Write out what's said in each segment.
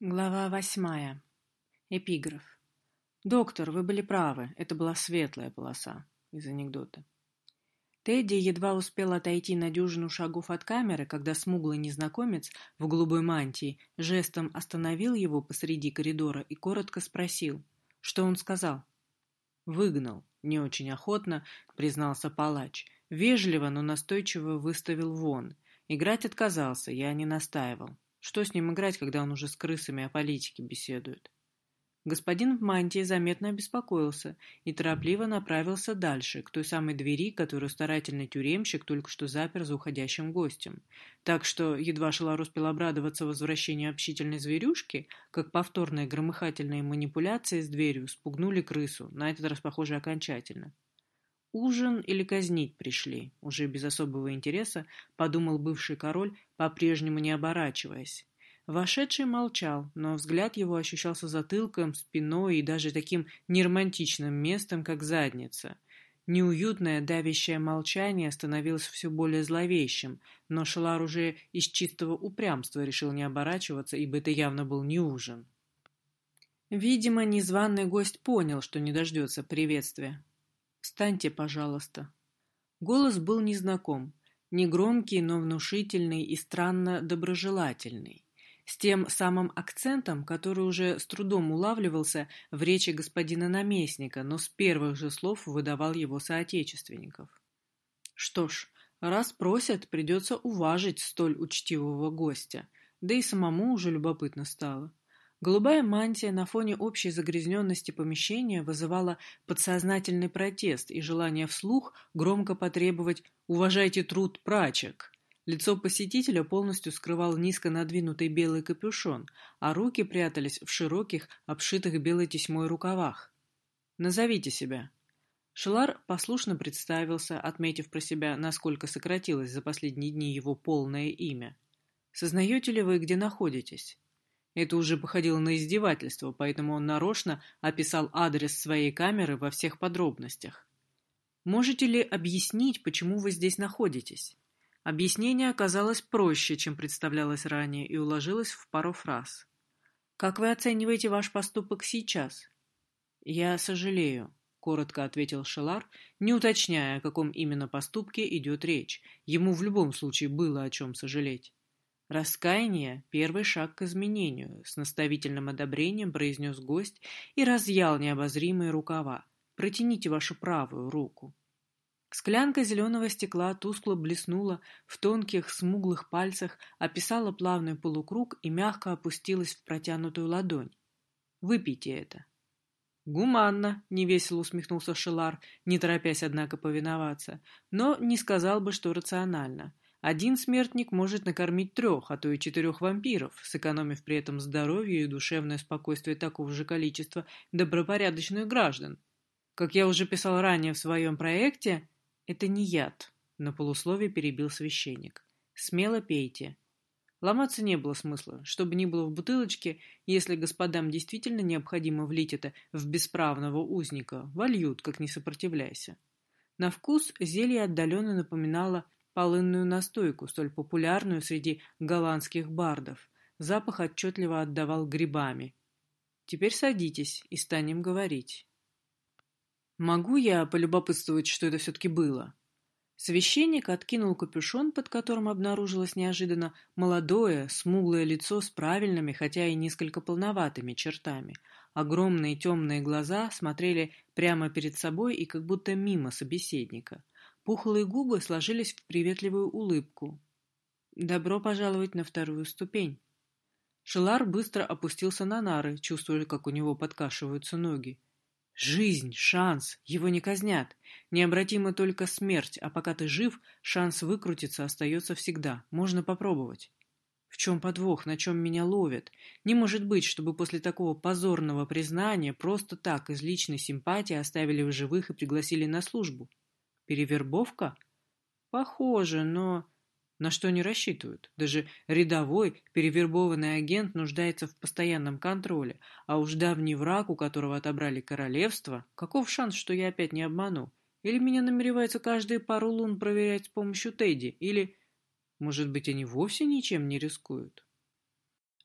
Глава восьмая. Эпиграф. «Доктор, вы были правы, это была светлая полоса» из анекдота. Тедди едва успел отойти на дюжину шагов от камеры, когда смуглый незнакомец в голубой мантии жестом остановил его посреди коридора и коротко спросил, что он сказал. «Выгнал», не очень охотно, признался палач. Вежливо, но настойчиво выставил вон. Играть отказался, я не настаивал. Что с ним играть, когда он уже с крысами о политике беседует? Господин в мантии заметно обеспокоился и торопливо направился дальше, к той самой двери, которую старательный тюремщик только что запер за уходящим гостем. Так что едва Шелар успел обрадоваться возвращению общительной зверюшки, как повторные громыхательные манипуляции с дверью спугнули крысу, на этот раз, похоже, окончательно. «Ужин или казнить пришли?» Уже без особого интереса подумал бывший король, по-прежнему не оборачиваясь. Вошедший молчал, но взгляд его ощущался затылком, спиной и даже таким неромантичным местом, как задница. Неуютное, давящее молчание становилось все более зловещим, но Шелар уже из чистого упрямства решил не оборачиваться, ибо это явно был не ужин. Видимо, незваный гость понял, что не дождется приветствия. «Встаньте, пожалуйста». Голос был незнаком, негромкий, но внушительный и странно доброжелательный с тем самым акцентом, который уже с трудом улавливался в речи господина наместника, но с первых же слов выдавал его соотечественников. Что ж, раз просят, придется уважить столь учтивого гостя, да и самому уже любопытно стало. Голубая мантия на фоне общей загрязненности помещения вызывала подсознательный протест и желание вслух громко потребовать «уважайте труд прачек». Лицо посетителя полностью скрывал низко надвинутый белый капюшон, а руки прятались в широких, обшитых белой тесьмой рукавах. «Назовите себя». Шелар послушно представился, отметив про себя, насколько сократилось за последние дни его полное имя. «Сознаете ли вы, где находитесь?» Это уже походило на издевательство, поэтому он нарочно описал адрес своей камеры во всех подробностях. «Можете ли объяснить, почему вы здесь находитесь?» Объяснение оказалось проще, чем представлялось ранее, и уложилось в пару фраз. «Как вы оцениваете ваш поступок сейчас?» «Я сожалею», — коротко ответил Шелар, не уточняя, о каком именно поступке идет речь. Ему в любом случае было о чем сожалеть. «Раскаяние — первый шаг к изменению», — с наставительным одобрением произнес гость и разъял необозримые рукава. «Протяните вашу правую руку». Склянка зеленого стекла тускло блеснула в тонких, смуглых пальцах, описала плавный полукруг и мягко опустилась в протянутую ладонь. «Выпейте это». «Гуманно», — невесело усмехнулся Шелар, не торопясь, однако, повиноваться, но не сказал бы, что рационально. Один смертник может накормить трех, а то и четырех вампиров, сэкономив при этом здоровье и душевное спокойствие такого же количества добропорядочных граждан. Как я уже писал ранее в своем проекте, «Это не яд», — на полусловие перебил священник. «Смело пейте». Ломаться не было смысла, чтобы ни было в бутылочке, если господам действительно необходимо влить это в бесправного узника, вольют, как не сопротивляйся. На вкус зелье отдаленно напоминало полынную настойку, столь популярную среди голландских бардов. Запах отчетливо отдавал грибами. Теперь садитесь и станем говорить. Могу я полюбопытствовать, что это все-таки было? Священник откинул капюшон, под которым обнаружилось неожиданно молодое, смуглое лицо с правильными, хотя и несколько полноватыми чертами. Огромные темные глаза смотрели прямо перед собой и как будто мимо собеседника. Пухлые губы сложились в приветливую улыбку. «Добро пожаловать на вторую ступень». Шелар быстро опустился на нары, чувствуя, как у него подкашиваются ноги. Жизнь, шанс, его не казнят. Необратима только смерть, а пока ты жив, шанс выкрутиться остается всегда. Можно попробовать. В чем подвох, на чем меня ловят? Не может быть, чтобы после такого позорного признания просто так из личной симпатии оставили в живых и пригласили на службу. Перевербовка? Похоже, но... На что они рассчитывают? Даже рядовой, перевербованный агент нуждается в постоянном контроле, а уж давний враг, у которого отобрали королевство, каков шанс, что я опять не обману? Или меня намереваются каждые пару лун проверять с помощью Тедди? Или, может быть, они вовсе ничем не рискуют?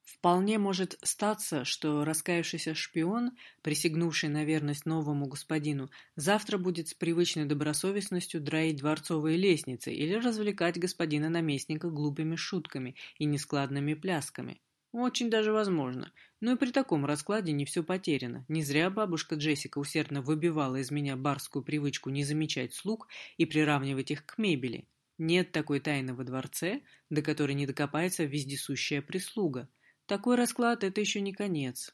Вполне может статься, что раскаявшийся шпион, присягнувший на верность новому господину, завтра будет с привычной добросовестностью драить дворцовые лестницы или развлекать господина наместника глупыми шутками и нескладными плясками. Очень даже возможно. Но и при таком раскладе не все потеряно. Не зря бабушка Джессика усердно выбивала из меня барскую привычку не замечать слуг и приравнивать их к мебели. Нет такой тайны во дворце, до которой не докопается вездесущая прислуга. Такой расклад – это еще не конец.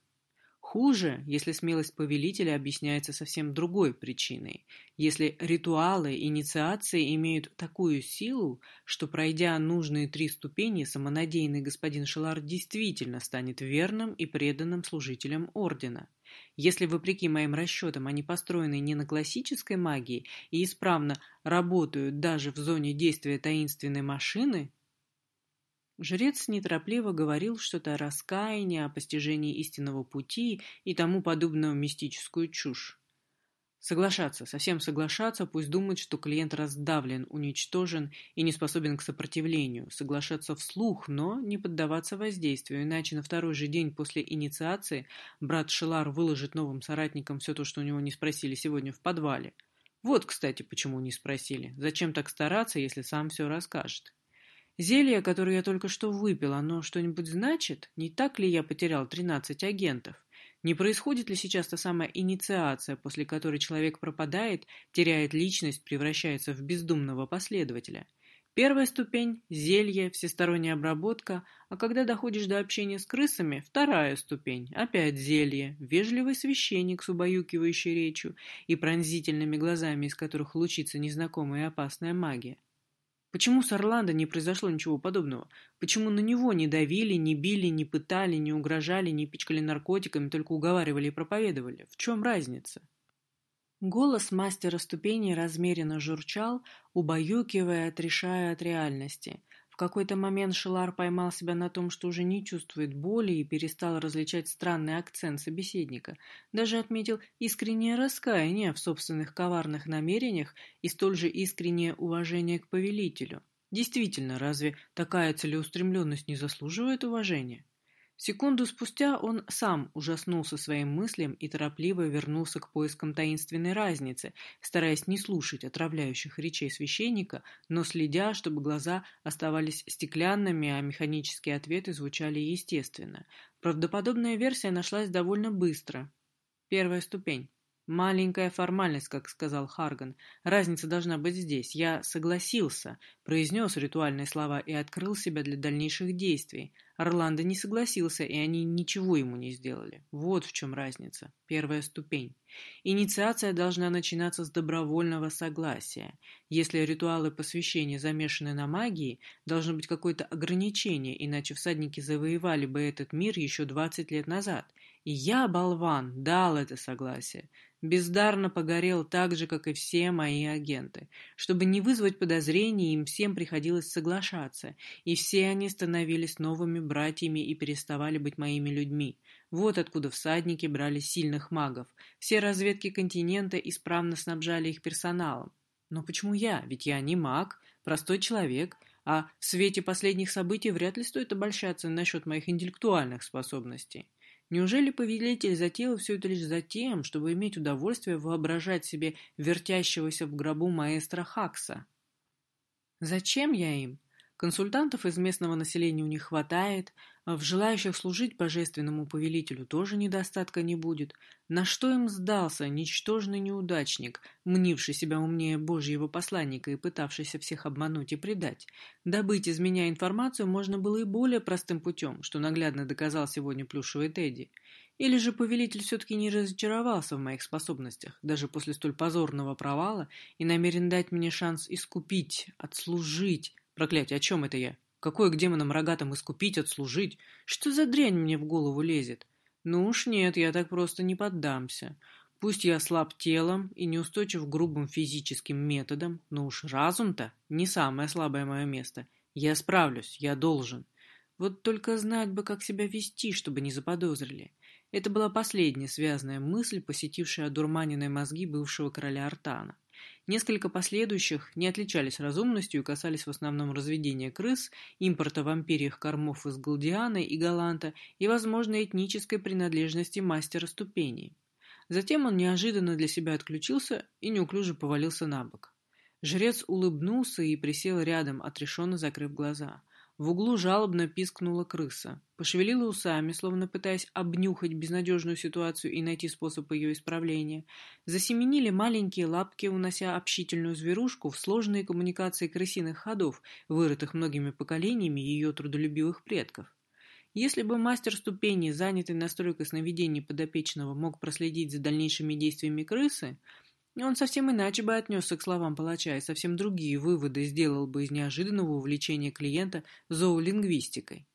Хуже, если смелость повелителя объясняется совсем другой причиной. Если ритуалы инициации имеют такую силу, что, пройдя нужные три ступени, самонадеянный господин Шелар действительно станет верным и преданным служителем Ордена. Если, вопреки моим расчетам, они построены не на классической магии и исправно работают даже в зоне действия таинственной машины, Жрец неторопливо говорил что-то о раскаянии, о постижении истинного пути и тому подобную мистическую чушь. Соглашаться, совсем соглашаться, пусть думает, что клиент раздавлен, уничтожен и не способен к сопротивлению. Соглашаться вслух, но не поддаваться воздействию, иначе на второй же день после инициации брат Шелар выложит новым соратникам все то, что у него не спросили сегодня в подвале. Вот, кстати, почему не спросили. Зачем так стараться, если сам все расскажет? Зелье, которое я только что выпил, оно что-нибудь значит? Не так ли я потерял тринадцать агентов? Не происходит ли сейчас та самая инициация, после которой человек пропадает, теряет личность, превращается в бездумного последователя? Первая ступень – зелье, всесторонняя обработка, а когда доходишь до общения с крысами – вторая ступень – опять зелье, вежливый священник с убаюкивающей речью и пронзительными глазами, из которых лучится незнакомая и опасная магия. Почему с Орландо не произошло ничего подобного? Почему на него не давили, не били, не пытали, не угрожали, не пичкали наркотиками, только уговаривали и проповедовали? В чем разница? Голос мастера ступеней размеренно журчал, убаюкивая, отрешая от реальности какой-то момент Шелар поймал себя на том, что уже не чувствует боли и перестал различать странный акцент собеседника. Даже отметил искреннее раскаяние в собственных коварных намерениях и столь же искреннее уважение к повелителю. Действительно, разве такая целеустремленность не заслуживает уважения? Секунду спустя он сам ужаснулся своим мыслям и торопливо вернулся к поискам таинственной разницы, стараясь не слушать отравляющих речей священника, но следя, чтобы глаза оставались стеклянными, а механические ответы звучали естественно. Правдоподобная версия нашлась довольно быстро. Первая ступень. «Маленькая формальность», как сказал Харган. «Разница должна быть здесь. Я согласился», произнес ритуальные слова и открыл себя для дальнейших действий. Орландо не согласился, и они ничего ему не сделали. Вот в чем разница. Первая ступень. Инициация должна начинаться с добровольного согласия. Если ритуалы посвящения замешаны на магии, должно быть какое-то ограничение, иначе всадники завоевали бы этот мир еще 20 лет назад. И я, болван, дал это согласие. Бездарно погорел так же, как и все мои агенты. Чтобы не вызвать подозрений, им всем приходилось соглашаться, и все они становились новыми братьями и переставали быть моими людьми. Вот откуда всадники брали сильных магов. Все разведки континента исправно снабжали их персоналом. Но почему я? Ведь я не маг, простой человек, а в свете последних событий вряд ли стоит обольщаться насчет моих интеллектуальных способностей. Неужели повелитель затеял все это лишь за тем, чтобы иметь удовольствие воображать себе вертящегося в гробу маэстро Хакса? Зачем я им? Консультантов из местного населения у них хватает, в желающих служить божественному повелителю тоже недостатка не будет. На что им сдался ничтожный неудачник, мнивший себя умнее Божьего посланника и пытавшийся всех обмануть и предать? Добыть из меня информацию можно было и более простым путем, что наглядно доказал сегодня плюшевый Тедди. Или же повелитель все-таки не разочаровался в моих способностях, даже после столь позорного провала, и намерен дать мне шанс искупить, отслужить, Проклятие, о чем это я? Какое к демонам рогатым искупить, отслужить? Что за дрянь мне в голову лезет? Ну уж нет, я так просто не поддамся. Пусть я слаб телом и неустойчив грубым физическим методом, но уж разум-то не самое слабое мое место. Я справлюсь, я должен. Вот только знать бы, как себя вести, чтобы не заподозрили. Это была последняя связанная мысль, посетившая одурманенные мозги бывшего короля Артана. Несколько последующих не отличались разумностью и касались в основном разведения крыс, импорта вампирьих кормов из Галдиана и Галанта и, возможно, этнической принадлежности мастера ступеней. Затем он неожиданно для себя отключился и неуклюже повалился на бок. Жрец улыбнулся и присел рядом, отрешенно закрыв глаза. В углу жалобно пискнула крыса. Пошевелила усами, словно пытаясь обнюхать безнадежную ситуацию и найти способ ее исправления. Засеменили маленькие лапки, унося общительную зверушку в сложные коммуникации крысиных ходов, вырытых многими поколениями ее трудолюбивых предков. Если бы мастер ступени, занятый настройкой сновидений подопечного, мог проследить за дальнейшими действиями крысы, он совсем иначе бы отнесся к словам палача и совсем другие выводы сделал бы из неожиданного увлечения клиента зоолингвистикой.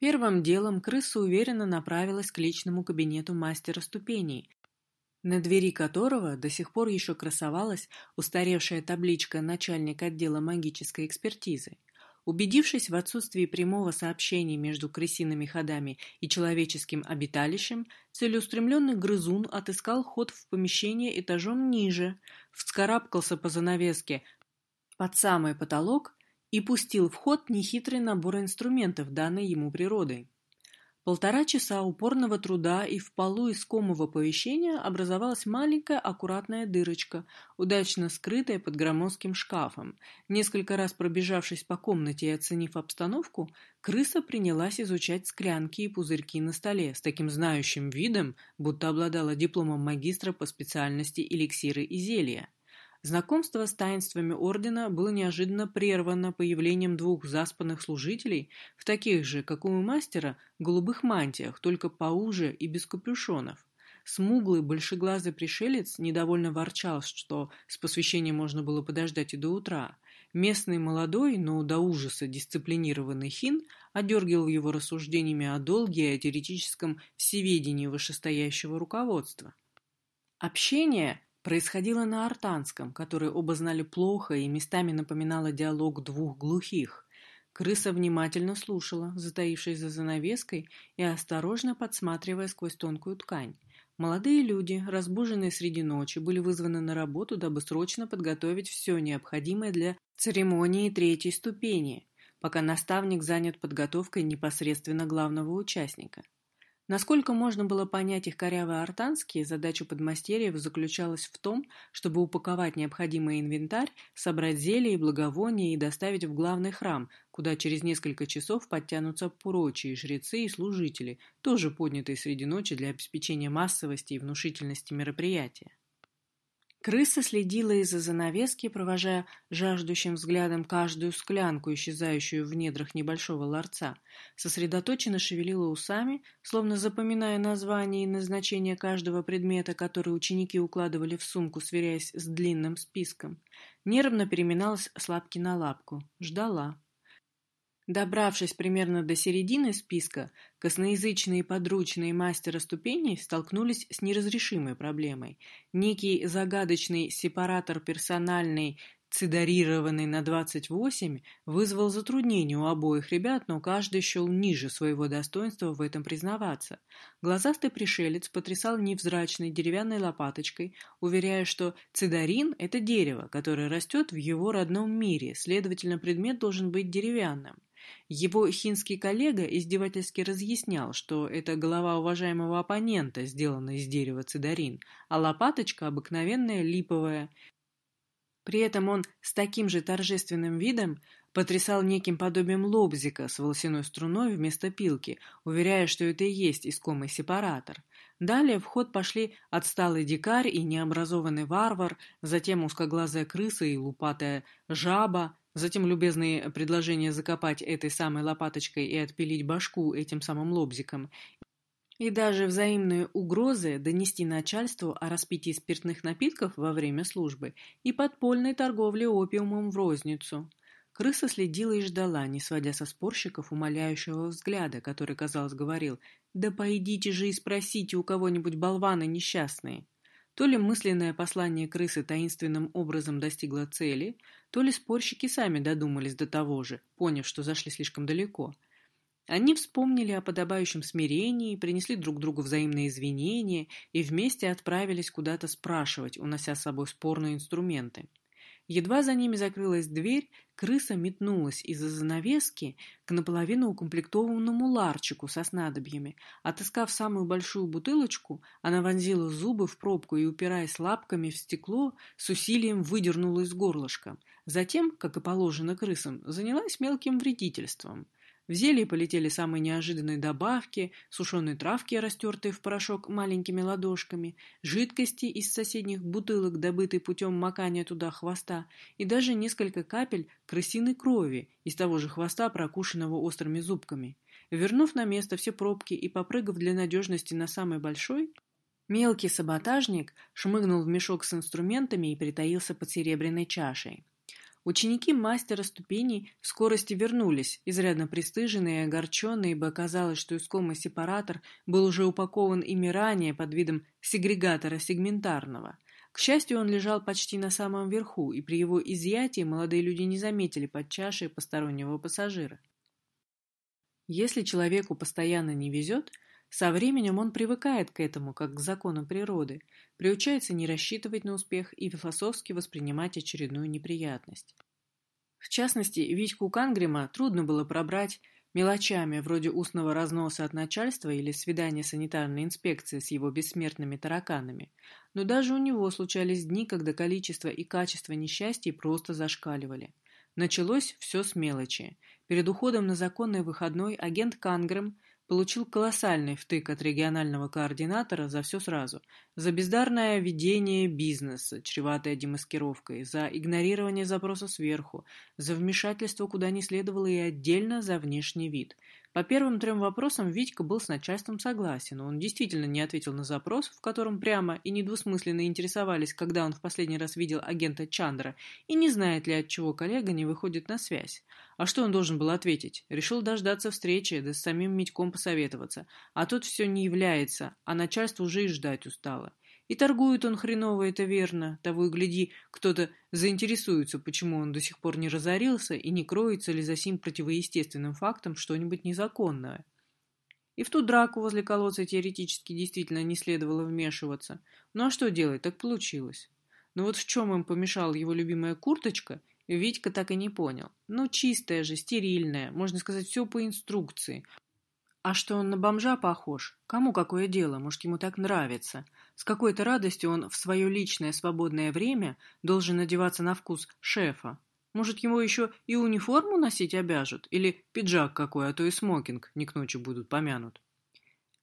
Первым делом крыса уверенно направилась к личному кабинету мастера ступеней, на двери которого до сих пор еще красовалась устаревшая табличка «Начальник отдела магической экспертизы». Убедившись в отсутствии прямого сообщения между крысиными ходами и человеческим обиталищем, целеустремленный грызун отыскал ход в помещение этажом ниже, вскарабкался по занавеске под самый потолок и пустил в ход нехитрый набор инструментов, данный ему природой. Полтора часа упорного труда и в полу искомого повещения образовалась маленькая аккуратная дырочка, удачно скрытая под громоздким шкафом. Несколько раз пробежавшись по комнате и оценив обстановку, крыса принялась изучать склянки и пузырьки на столе с таким знающим видом, будто обладала дипломом магистра по специальности эликсиры и зелья. Знакомство с таинствами ордена было неожиданно прервано появлением двух заспанных служителей в таких же, как у мастера, голубых мантиях, только поуже и без капюшонов. Смуглый, большеглазый пришелец недовольно ворчал, что с посвящением можно было подождать и до утра. Местный молодой, но до ужаса дисциплинированный хин одергивал его рассуждениями о долге и о теоретическом всеведении вышестоящего руководства. Общение происходило на артанском, который оба знали плохо и местами напоминало диалог двух глухих. Крыса внимательно слушала, затаившись за занавеской и осторожно подсматривая сквозь тонкую ткань. Молодые люди, разбуженные среди ночи, были вызваны на работу, дабы срочно подготовить все необходимое для церемонии третьей ступени, пока наставник занят подготовкой непосредственно главного участника – Насколько можно было понять их корявые артанские, задача подмастерьев заключалась в том, чтобы упаковать необходимый инвентарь, собрать зелья и благовония и доставить в главный храм, куда через несколько часов подтянутся прочие жрецы и служители, тоже поднятые среди ночи для обеспечения массовости и внушительности мероприятия. Крыса следила из-за занавески, провожая жаждущим взглядом каждую склянку, исчезающую в недрах небольшого ларца. Сосредоточенно шевелила усами, словно запоминая название и назначение каждого предмета, который ученики укладывали в сумку, сверяясь с длинным списком. Нервно переминалась с лапки на лапку. Ждала. Добравшись примерно до середины списка, косноязычные подручные мастера ступеней столкнулись с неразрешимой проблемой. Некий загадочный сепаратор персональный, цидорированный на 28, вызвал затруднения у обоих ребят, но каждый счел ниже своего достоинства в этом признаваться. Глазастый пришелец потрясал невзрачной деревянной лопаточкой, уверяя, что цидорин – это дерево, которое растет в его родном мире, следовательно, предмет должен быть деревянным. Его хинский коллега издевательски разъяснял, что это голова уважаемого оппонента, сделанная из дерева цидарин, а лопаточка обыкновенная липовая. При этом он с таким же торжественным видом потрясал неким подобием лобзика с волосяной струной вместо пилки, уверяя, что это и есть искомый сепаратор. Далее в ход пошли отсталый дикарь и необразованный варвар, затем узкоглазая крыса и лупатая жаба, Затем любезные предложения закопать этой самой лопаточкой и отпилить башку этим самым лобзиком. И даже взаимные угрозы донести начальству о распитии спиртных напитков во время службы и подпольной торговле опиумом в розницу. Крыса следила и ждала, не сводя со спорщиков умоляющего взгляда, который, казалось, говорил «Да пойдите же и спросите у кого-нибудь болваны несчастные». То ли мысленное послание крысы таинственным образом достигло цели, то ли спорщики сами додумались до того же, поняв, что зашли слишком далеко. Они вспомнили о подобающем смирении, принесли друг другу взаимные извинения и вместе отправились куда-то спрашивать, унося с собой спорные инструменты. Едва за ними закрылась дверь, крыса метнулась из-за занавески к наполовину укомплектованному ларчику со снадобьями. Отыскав самую большую бутылочку, она вонзила зубы в пробку и, упираясь лапками в стекло, с усилием выдернула из горлышка. Затем, как и положено крысам, занялась мелким вредительством – в зелье полетели самые неожиданные добавки, сушеные травки, растертые в порошок маленькими ладошками, жидкости из соседних бутылок, добытые путем макания туда хвоста, и даже несколько капель крысиной крови из того же хвоста, прокушенного острыми зубками. Вернув на место все пробки и попрыгав для надежности на самый большой, мелкий саботажник шмыгнул в мешок с инструментами и притаился под серебряной чашей. Ученики мастера ступеней в скорости вернулись, изрядно пристыженные и огорченные, ибо оказалось, что искомый сепаратор был уже упакован ими ранее под видом сегрегатора сегментарного. К счастью, он лежал почти на самом верху, и при его изъятии молодые люди не заметили под чашей постороннего пассажира. Если человеку постоянно не везет, со временем он привыкает к этому, как к закону природы, приучается не рассчитывать на успех и философски воспринимать очередную неприятность. В частности, Витьку Кангрима трудно было пробрать мелочами вроде устного разноса от начальства или свидания санитарной инспекции с его бессмертными тараканами, но даже у него случались дни, когда количество и качество несчастий просто зашкаливали. Началось все с мелочи. Перед уходом на законный выходной агент Кангрем получил колоссальный втык от регионального координатора за все сразу. За бездарное ведение бизнеса, чреватое демаскировкой, за игнорирование запроса сверху, за вмешательство куда не следовало и отдельно за внешний вид – по первым трем вопросам Витька был с начальством согласен. Он действительно не ответил на запрос, в котором прямо и недвусмысленно интересовались, когда он в последний раз видел агента Чандра, и не знает ли, от чего коллега не выходит на связь. А что он должен был ответить? Решил дождаться встречи, да с самим Митьком посоветоваться. А тот все не является, а начальство уже и ждать устало. И торгует он хреново, это верно. Того и гляди, кто-то заинтересуется, почему он до сих пор не разорился и не кроется ли за сим противоестественным фактом что-нибудь незаконное. И в ту драку возле колодца теоретически действительно не следовало вмешиваться. Ну а что делать, так получилось. Но вот в чем им помешала его любимая курточка, Витька так и не понял. Ну, чистая же, стерильная, можно сказать, все по инструкции. А что он на бомжа похож? Кому какое дело? Может, ему так нравится? С какой-то радостью он в свое личное свободное время должен одеваться на вкус шефа. Может, ему еще и униформу носить обяжут? Или пиджак какой, а то и смокинг не к ночи будут помянут?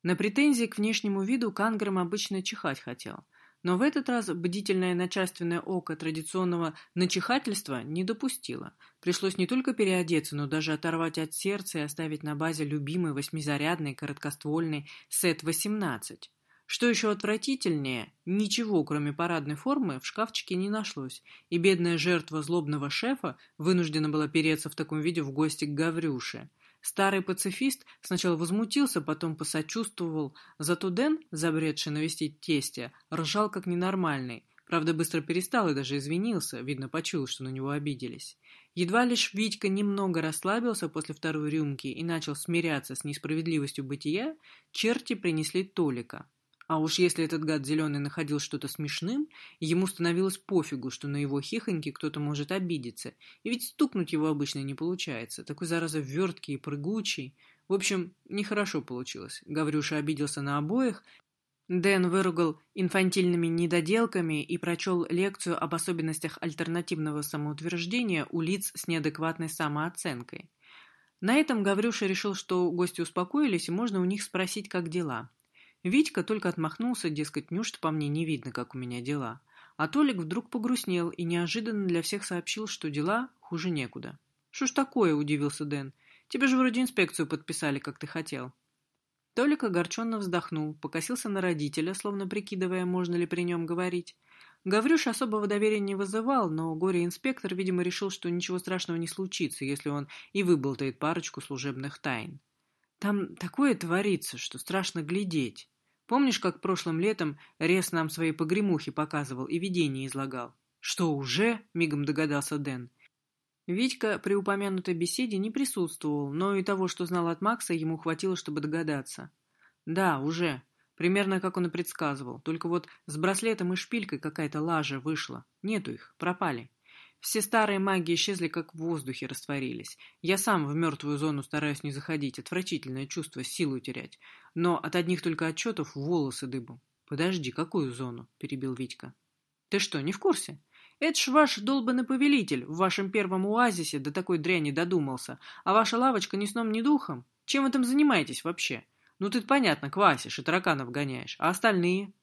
На претензии к внешнему виду Канграм обычно чихать хотел. Но в этот раз бдительное начальственное око традиционного начихательства не допустило. Пришлось не только переодеться, но даже оторвать от сердца и оставить на базе любимый восьмизарядный короткоствольный СЭТ-18. Что еще отвратительнее, ничего, кроме парадной формы, в шкафчике не нашлось, и бедная жертва злобного шефа вынуждена была переться в таком виде в гости к Гаврюше – Старый пацифист сначала возмутился, потом посочувствовал, зато Дэн, забредший навестить тестя, ржал как ненормальный. Правда, быстро перестал и даже извинился, видно, почуял, что на него обиделись. Едва лишь Витька немного расслабился после второй рюмки и начал смиряться с несправедливостью бытия, черти принесли Толика. А уж если этот гад зеленый находил что-то смешным, ему становилось пофигу, что на его хихоньки кто-то может обидеться, и ведь стукнуть его обычно не получается, такой зараза верткий и прыгучий. В общем, нехорошо получилось. Гаврюша обиделся на обоих, Дэн выругал инфантильными недоделками и прочел лекцию об особенностях альтернативного самоутверждения у лиц с неадекватной самооценкой. На этом Гаврюша решил, что гости успокоились, и можно у них спросить, как дела. Витька только отмахнулся, дескать, неужто по мне не видно, как у меня дела. А Толик вдруг погрустнел и неожиданно для всех сообщил, что дела хуже некуда. «Что ж такое?» – удивился Дэн. «Тебе же вроде инспекцию подписали, как ты хотел». Толик огорченно вздохнул, покосился на родителя, словно прикидывая, можно ли при нем говорить. Гаврюш особого доверия не вызывал, но горе-инспектор, видимо, решил, что ничего страшного не случится, если он и выболтает парочку служебных тайн. «Там такое творится, что страшно глядеть». Помнишь, как прошлым летом Рес нам свои погремухи показывал и видения излагал? Что, уже? — мигом догадался Дэн. Витька при упомянутой беседе не присутствовал, но и того, что знал от Макса, ему хватило, чтобы догадаться. Да, уже. Примерно как он и предсказывал. Только вот с браслетом и шпилькой какая-то лажа вышла. Нету их, пропали. Все старые маги исчезли, как в воздухе растворились. Я сам в мертвую зону стараюсь не заходить. Отвратительное чувство, силу терять. Но от одних только отчетов волосы дыбом. «Подожди, какую зону?» – перебил Витька. «Ты что, не в курсе? Это ж ваш долбанный повелитель в вашем первом оазисе до такой дряни додумался, а ваша лавочка ни сном, ни духом? Чем вы там занимаетесь вообще? Ну ты понятно, квасишь и тараканов гоняешь, а остальные?»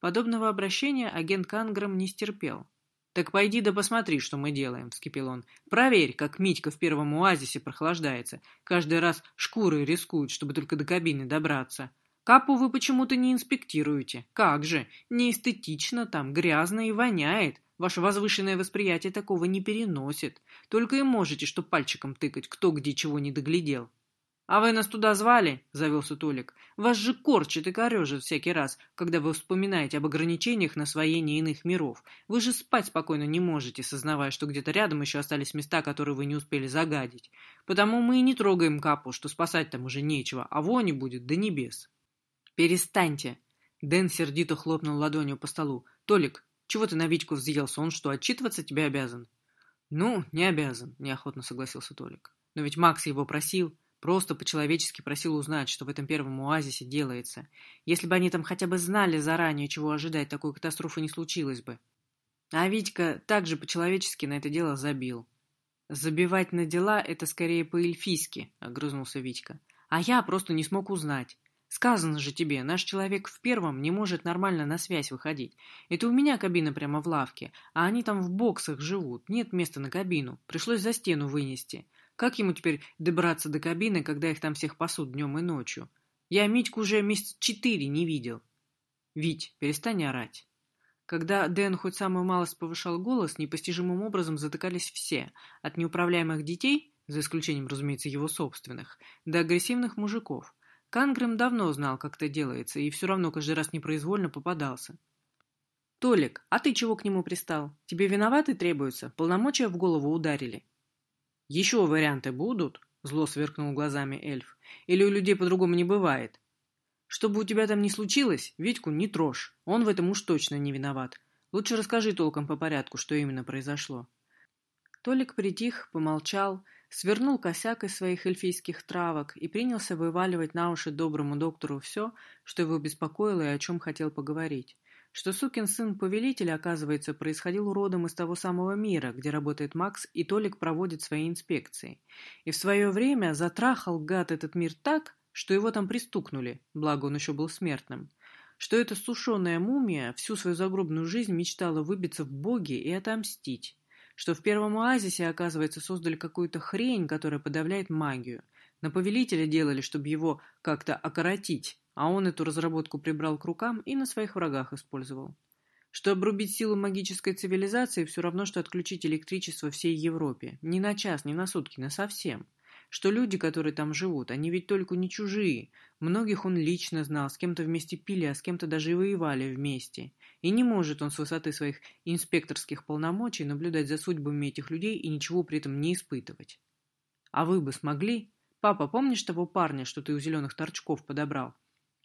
Подобного обращения агент Канграм не стерпел. «Так пойди да посмотри, что мы делаем», — вскипел он. «Проверь, как Митька в первом оазисе прохлаждается. Каждый раз шкуры рискуют, чтобы только до кабины добраться. Капу вы почему-то не инспектируете. Как же, неэстетично там, грязно и воняет. Ваше возвышенное восприятие такого не переносит. Только и можете, что пальчиком тыкать, кто где чего не доглядел. «А вы нас туда звали?» — завелся Толик. «Вас же корчит и корежит всякий раз, когда вы вспоминаете об ограничениях на освоение иных миров. Вы же спать спокойно не можете, сознавая, что где-то рядом еще остались места, которые вы не успели загадить. Потому мы и не трогаем капу, что спасать там уже нечего, а вони будет до небес». «Перестаньте!» Дэн сердито хлопнул ладонью по столу. «Толик, чего ты на Витьку взъелся? Он что, отчитываться тебе обязан?» «Ну, не обязан», — неохотно согласился Толик. «Но ведь Макс его просил». Просто по-человечески просил узнать, что в этом первом оазисе делается. Если бы они там хотя бы знали заранее, чего ожидать, такой катастрофы не случилось бы. А Витька также по-человечески на это дело забил. «Забивать на дела — это скорее по-эльфийски», — огрызнулся Витька. «А я просто не смог узнать. Сказано же тебе, наш человек в первом не может нормально на связь выходить. Это у меня кабина прямо в лавке, а они там в боксах живут, нет места на кабину. Пришлось за стену вынести. Как ему теперь добраться до кабины, когда их там всех пасут днем и ночью? Я Митьку уже месяц четыре не видел. Вить, перестань орать. Когда Дэн хоть самую малость повышал голос, непостижимым образом затыкались все, от неуправляемых детей, за исключением, разумеется, его собственных, до агрессивных мужиков. Кангрэм давно знал, как это делается, и все равно каждый раз непроизвольно попадался. «Толик, а ты чего к нему пристал? Тебе виноваты требуются? Полномочия в голову ударили?» «Еще варианты будут?» — зло сверкнул глазами эльф. «Или у людей по-другому не бывает?» «Что бы у тебя там ни случилось, Витьку не трожь. Он в этом уж точно не виноват. Лучше расскажи толком по порядку, что именно произошло». Толик притих, помолчал, свернул косяк из своих эльфийских травок и принялся вываливать на уши доброму доктору все, что его беспокоило и о чем хотел поговорить что сукин сын повелителя, оказывается, происходил родом из того самого мира, где работает Макс, и Толик проводит свои инспекции. И в свое время затрахал гад этот мир так, что его там пристукнули, благо он еще был смертным. Что эта сушеная мумия всю свою загробную жизнь мечтала выбиться в боги и отомстить. Что в первом оазисе, оказывается, создали какую-то хрень, которая подавляет магию. На повелителя делали, чтобы его как-то окоротить, а он эту разработку прибрал к рукам и на своих врагах использовал. Что обрубить силу магической цивилизации все равно, что отключить электричество всей Европе. Не на час, не на сутки, на совсем. Что люди, которые там живут, они ведь только не чужие. Многих он лично знал, с кем-то вместе пили, а с кем-то даже и воевали вместе. И не может он с высоты своих инспекторских полномочий наблюдать за судьбами этих людей и ничего при этом не испытывать. А вы бы смогли? Папа, помнишь того парня, что ты у зеленых торчков подобрал?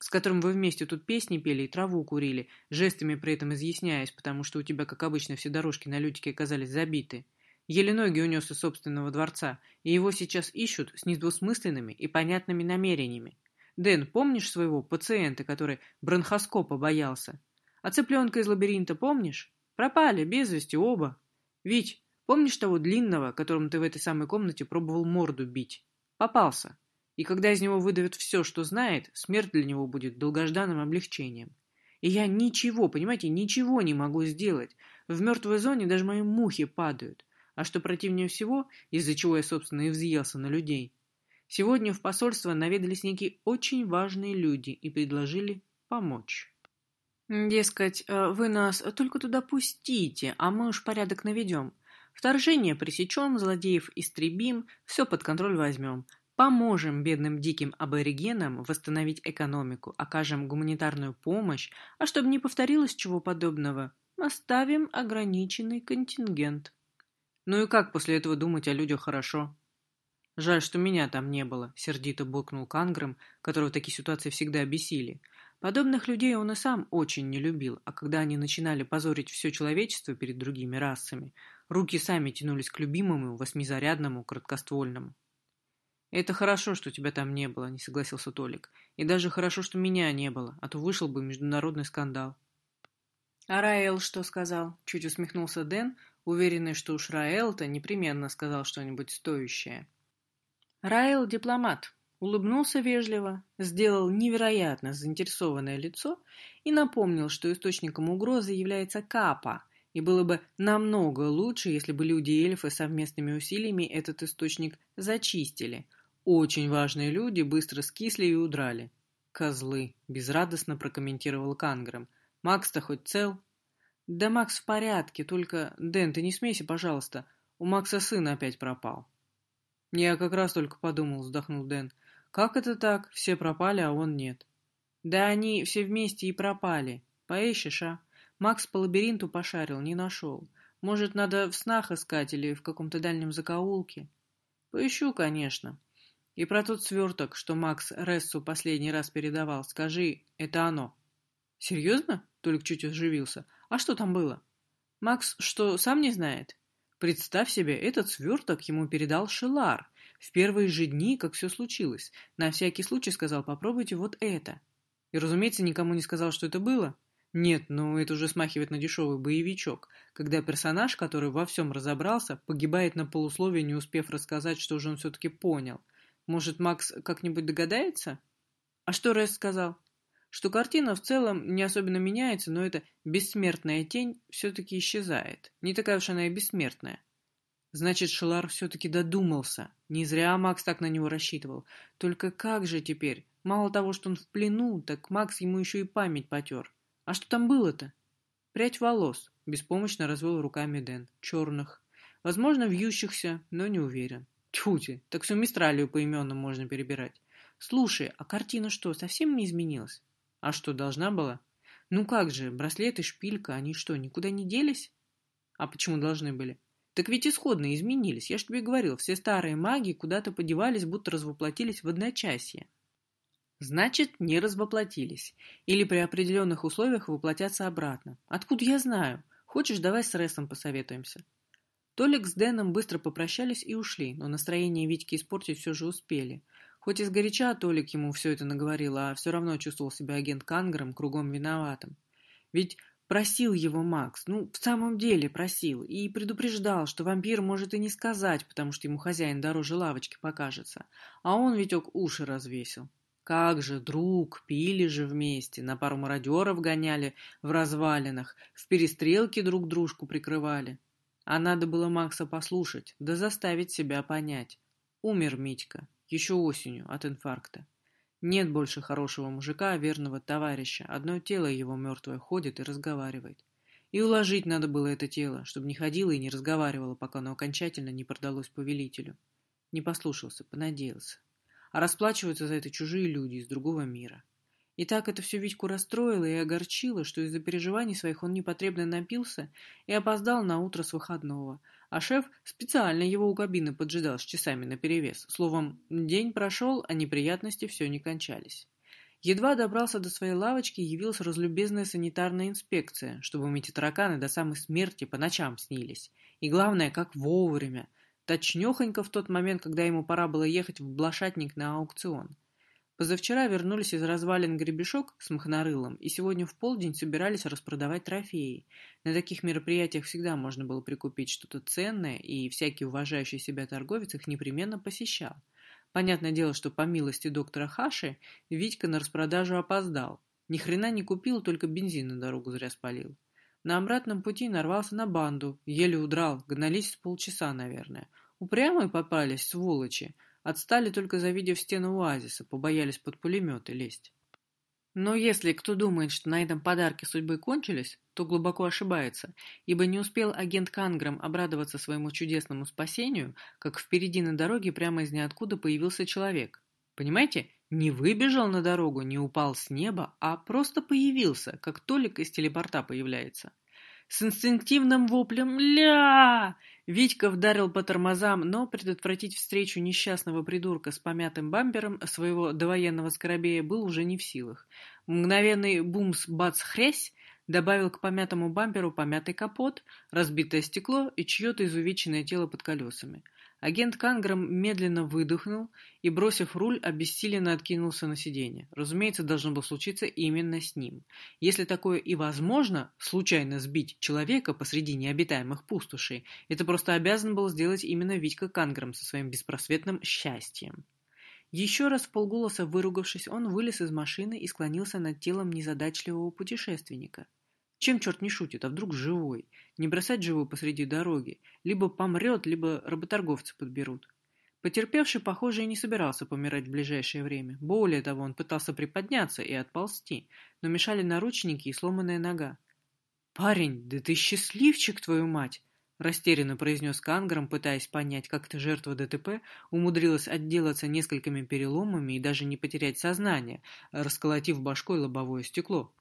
С которым вы вместе тут песни пели и траву курили, жестами при этом изъясняясь, потому что у тебя, как обычно, все дорожки на лютике оказались забиты. Еле ноги унес из собственного дворца, и его сейчас ищут с недвусмысленными и понятными намерениями. Дэн, помнишь своего пациента, который бронхоскопа боялся? А цыпленка из лабиринта помнишь? Пропали, без вести оба. Вить, помнишь того длинного, которому ты в этой самой комнате пробовал морду бить? Попался. И когда из него выдавят все, что знает, смерть для него будет долгожданным облегчением. И я ничего, понимаете, ничего не могу сделать. В мертвой зоне даже мои мухи падают. А что противнее всего, из-за чего я, собственно, и взъелся на людей. Сегодня в посольство наведались некие очень важные люди и предложили помочь. Дескать, э, вы нас только туда пустите, а мы уж порядок наведем. Вторжение пресечем, злодеев истребим, все под контроль возьмем. Поможем бедным диким аборигенам восстановить экономику, окажем гуманитарную помощь, а чтобы не повторилось чего подобного, оставим ограниченный контингент. Ну и как после этого думать о людях хорошо? Жаль, что меня там не было, сердито буркнул Канграм, которого такие ситуации всегда бесили. Подобных людей он и сам очень не любил, а когда они начинали позорить все человечество перед другими расами, руки сами тянулись к любимому восьмизарядному короткоствольному. «Это хорошо, что тебя там не было», — не согласился Толик. «И даже хорошо, что меня не было, а то вышел бы международный скандал». «А Раэл что сказал?» — чуть усмехнулся Дэн, уверенный, что уж Раэл-то непременно сказал что-нибудь стоящее. Раэл — дипломат. Улыбнулся вежливо, сделал невероятно заинтересованное лицо и напомнил, что источником угрозы является Капа, и было бы намного лучше, если бы люди эльфы совместными усилиями этот источник зачистили. Очень важные люди быстро скисли и удрали. «Козлы», — безрадостно прокомментировал Канграм. «Макс-то хоть цел?» «Да Макс в порядке, только... Дэн, ты не смейся, пожалуйста. У Макса сын опять пропал». «Я как раз только подумал», — вздохнул Дэн. «Как это так? Все пропали, а он нет». «Да они все вместе и пропали. Поищешь, а?» Макс по лабиринту пошарил, не нашел. Может, надо в снах искать или в каком-то дальнем закоулке? Поищу, конечно. И про тот сверток, что Макс Рессу последний раз передавал, скажи, это оно. Серьезно? Толик чуть оживился. А что там было? Макс что, сам не знает? Представь себе, этот сверток ему передал Шелар. В первые же дни, как все случилось. На всякий случай сказал, попробуйте вот это. И, разумеется, никому не сказал, что это было. Нет, ну это уже смахивает на дешевый боевичок, когда персонаж, который во всем разобрался, погибает на полусловие, не успев рассказать, что же он все-таки понял. Может, Макс как-нибудь догадается? А что Рэс сказал? Что картина в целом не особенно меняется, но эта бессмертная тень все-таки исчезает. Не такая уж она и бессмертная. Значит, Шелар все-таки додумался. Не зря Макс так на него рассчитывал. Только как же теперь? Мало того, что он в плену, так Макс ему еще и память потер. А что там было-то? Прядь волос. Беспомощно развел руками Дэн. Черных. Возможно, вьющихся, но не уверен. Тьфу так всю Мистралию по именам можно перебирать. Слушай, а картина что, совсем не изменилась? А что, должна была? Ну как же, браслет и шпилька, они что, никуда не делись? А почему должны были? Так ведь исходно изменились. Я ж тебе говорил, все старые маги куда-то подевались, будто развоплотились в одночасье. Значит, не развоплотились. Или при определенных условиях воплотятся обратно. Откуда я знаю? Хочешь, давай с Ресом посоветуемся. Толик с Дэном быстро попрощались и ушли, но настроение Витьки испортить все же успели. Хоть из горяча Толик ему все это наговорил, а все равно чувствовал себя агент Кангером кругом виноватым. Ведь просил его Макс, ну, в самом деле просил, и предупреждал, что вампир может и не сказать, потому что ему хозяин дороже лавочки покажется. А он ведь уши развесил. Как же, друг, пили же вместе, на пару мародеров гоняли в развалинах, в перестрелке друг дружку прикрывали. А надо было Макса послушать, да заставить себя понять. Умер Митька, еще осенью, от инфаркта. Нет больше хорошего мужика, верного товарища. Одно тело его мертвое ходит и разговаривает. И уложить надо было это тело, чтобы не ходило и не разговаривало, пока оно окончательно не продалось повелителю. Не послушался, понадеялся а расплачиваются за это чужие люди из другого мира. И так это все Витьку расстроило и огорчило, что из-за переживаний своих он непотребно напился и опоздал на утро с выходного, а шеф специально его у кабины поджидал с часами наперевес. Словом, день прошел, а неприятности все не кончались. Едва добрался до своей лавочки, явилась разлюбезная санитарная инспекция, чтобы эти тараканы до самой смерти по ночам снились. И главное, как вовремя, Точнёхонько в тот момент, когда ему пора было ехать в Блошатник на аукцион. Позавчера вернулись из развалин гребешок с махнорылом, и сегодня в полдень собирались распродавать трофеи. На таких мероприятиях всегда можно было прикупить что-то ценное, и всякий уважающий себя торговец их непременно посещал. Понятное дело, что по милости доктора Хаши Витька на распродажу опоздал. Ни хрена не купил, только бензин на дорогу зря спалил. На обратном пути нарвался на банду, еле удрал, гнались с полчаса, наверное. Упрямые попались, сволочи. Отстали только завидев стену оазиса, побоялись под пулеметы лезть. Но если кто думает, что на этом подарки судьбы кончились, то глубоко ошибается, ибо не успел агент Канграм обрадоваться своему чудесному спасению, как впереди на дороге прямо из ниоткуда появился человек. Понимаете, не выбежал на дорогу, не упал с неба, а просто появился, как Толик из телепорта появляется. С инстинктивным воплем «Ля!» Витька вдарил по тормозам, но предотвратить встречу несчастного придурка с помятым бампером своего довоенного скоробея был уже не в силах. Мгновенный бумс-бац-хрясь добавил к помятому бамперу помятый капот, разбитое стекло и чье-то изувеченное тело под колесами. Агент Канграм медленно выдохнул и, бросив руль, обессиленно откинулся на сиденье. Разумеется, должно было случиться именно с ним. Если такое и возможно, случайно сбить человека посреди необитаемых пустошей, это просто обязан был сделать именно Витька Канграм со своим беспросветным счастьем. Еще раз в полголоса выругавшись, он вылез из машины и склонился над телом незадачливого путешественника. Чем черт не шутит, а вдруг живой? Не бросать живую посреди дороги. Либо помрет, либо работорговцы подберут. Потерпевший, похоже, и не собирался помирать в ближайшее время. Более того, он пытался приподняться и отползти, но мешали наручники и сломанная нога. «Парень, да ты счастливчик, твою мать!» Растерянно произнес Канграм, пытаясь понять, как эта жертва ДТП умудрилась отделаться несколькими переломами и даже не потерять сознание, расколотив башкой лобовое стекло.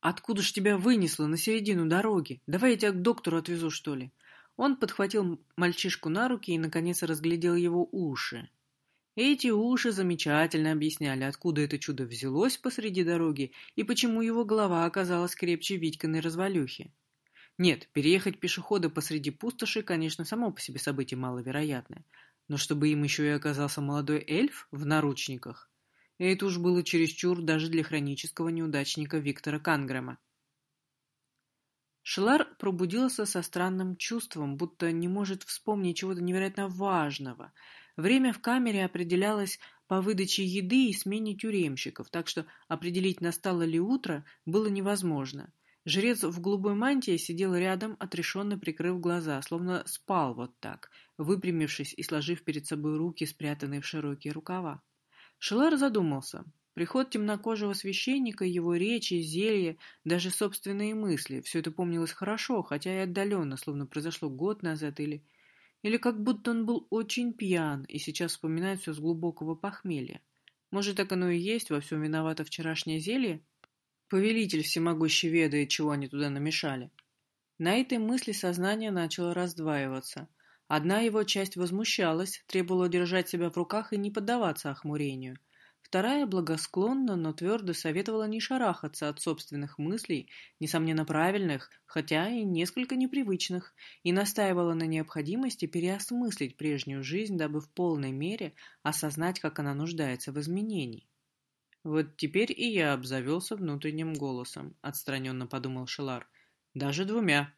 «Откуда ж тебя вынесло на середину дороги? Давай я тебя к доктору отвезу, что ли?» Он подхватил мальчишку на руки и, наконец, разглядел его уши. Эти уши замечательно объясняли, откуда это чудо взялось посреди дороги и почему его голова оказалась крепче Витькиной развалюхи. Нет, переехать пешехода посреди пустоши, конечно, само по себе событие маловероятное, но чтобы им еще и оказался молодой эльф в наручниках, это уж было чересчур даже для хронического неудачника Виктора Кангрэма. Шелар пробудился со странным чувством, будто не может вспомнить чего-то невероятно важного. Время в камере определялось по выдаче еды и смене тюремщиков, так что определить, настало ли утро, было невозможно. Жрец в голубой мантии сидел рядом, отрешенно прикрыв глаза, словно спал вот так, выпрямившись и сложив перед собой руки, спрятанные в широкие рукава. Шелар задумался. Приход темнокожего священника, его речи, зелья, даже собственные мысли – все это помнилось хорошо, хотя и отдаленно, словно произошло год назад или... Или как будто он был очень пьян и сейчас вспоминает все с глубокого похмелья. Может, так оно и есть, во всем виновато вчерашнее зелье? Повелитель всемогущий ведает, чего они туда намешали. На этой мысли сознание начало раздваиваться – Одна его часть возмущалась, требовала держать себя в руках и не поддаваться охмурению. Вторая благосклонно, но твердо советовала не шарахаться от собственных мыслей, несомненно правильных, хотя и несколько непривычных, и настаивала на необходимости переосмыслить прежнюю жизнь, дабы в полной мере осознать, как она нуждается в изменении. «Вот теперь и я обзавелся внутренним голосом», — отстраненно подумал Шелар. «Даже двумя».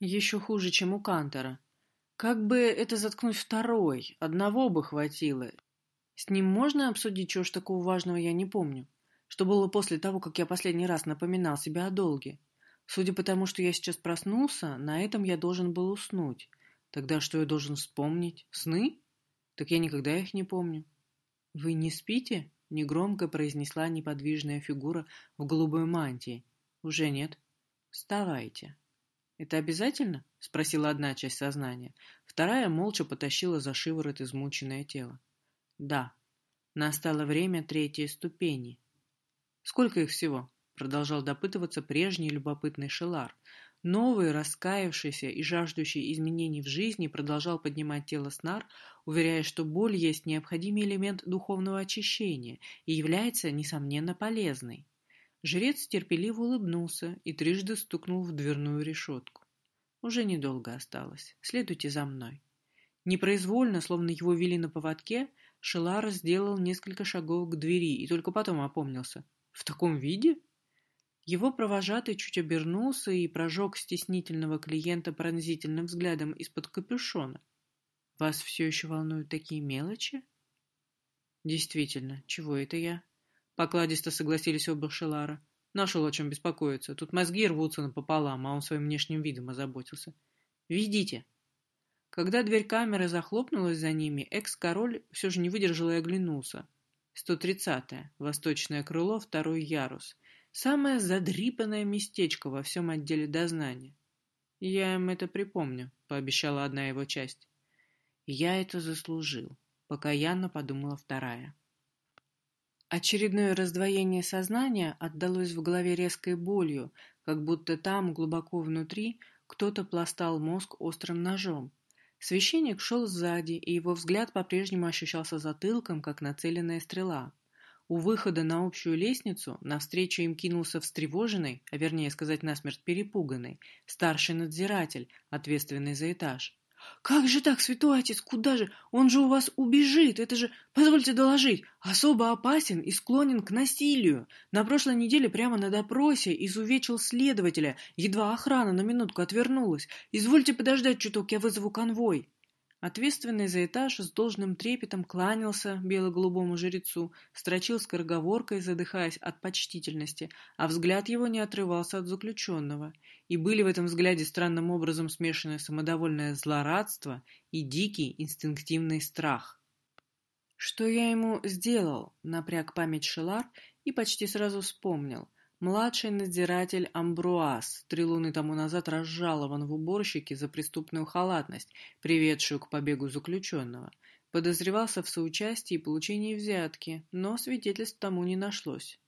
«Еще хуже, чем у Кантора. Как бы это заткнуть второй? Одного бы хватило. С ним можно обсудить, чего ж такого важного я не помню? Что было после того, как я последний раз напоминал себе о долге? Судя по тому, что я сейчас проснулся, на этом я должен был уснуть. Тогда что я должен вспомнить? Сны? Так я никогда их не помню. Вы не спите? Негромко произнесла неподвижная фигура в голубой мантии. Уже нет. Вставайте. «Это обязательно?» — спросила одна часть сознания. Вторая молча потащила за шиворот измученное тело. «Да. Настало время третьей ступени». «Сколько их всего?» — продолжал допытываться прежний любопытный Шелар. Новый, раскаявшийся и жаждущий изменений в жизни продолжал поднимать тело снар, уверяя, что боль есть необходимый элемент духовного очищения и является, несомненно, полезной. Жрец терпеливо улыбнулся и трижды стукнул в дверную решетку. Уже недолго осталось. Следуйте за мной. Непроизвольно, словно его вели на поводке, Шелар сделал несколько шагов к двери и только потом опомнился. В таком виде? Его провожатый чуть обернулся и прожег стеснительного клиента пронзительным взглядом из-под капюшона. «Вас все еще волнуют такие мелочи?» «Действительно, чего это я?» Покладисто согласились оба Шелара. Нашел о чем беспокоиться. Тут мозги рвутся напополам, а он своим внешним видом озаботился. «Ведите». Когда дверь камеры захлопнулась за ними, экс-король все же не выдержал и оглянулся. 130-е, восточное крыло, второй ярус. Самое задрипанное местечко во всем отделе дознания. «Я им это припомню», — пообещала одна его часть. «Я это заслужил», — покаянно подумала вторая. Очередное раздвоение сознания отдалось в голове резкой болью, как будто там, глубоко внутри, кто-то пластал мозг острым ножом. Священник шел сзади, и его взгляд по-прежнему ощущался затылком, как нацеленная стрела. У выхода на общую лестницу навстречу им кинулся встревоженный, а вернее сказать насмерть перепуганный, старший надзиратель, ответственный за этаж. «Как же так, святой отец, куда же? Он же у вас убежит, это же, позвольте доложить, особо опасен и склонен к насилию. На прошлой неделе прямо на допросе изувечил следователя, едва охрана на минутку отвернулась. Извольте подождать чуток, я вызову конвой». Ответственный за этаж с должным трепетом кланялся бело-голубому жрецу, строчил скороговоркой, задыхаясь от почтительности, а взгляд его не отрывался от заключенного. И были в этом взгляде странным образом смешаны самодовольное злорадство и дикий инстинктивный страх. «Что я ему сделал?» — напряг память Шелар и почти сразу вспомнил — Младший надзиратель Амбруаз три луны тому назад разжалован в уборщике за преступную халатность, приведшую к побегу заключенного. Подозревался в соучастии и получении взятки, но свидетельств тому не нашлось.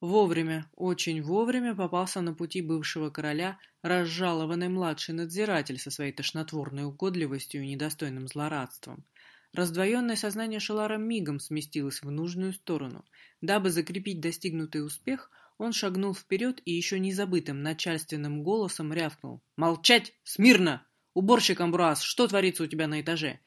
Вовремя, очень вовремя попался на пути бывшего короля разжалованный младший надзиратель со своей тошнотворной угодливостью и недостойным злорадством. Раздвоенное сознание Шелара мигом сместилось в нужную сторону. Дабы закрепить достигнутый успех – он шагнул вперед и еще незабытым начальственным голосом рявкнул. «Молчать! Смирно! Уборщик Амбруаз, что творится у тебя на этаже?»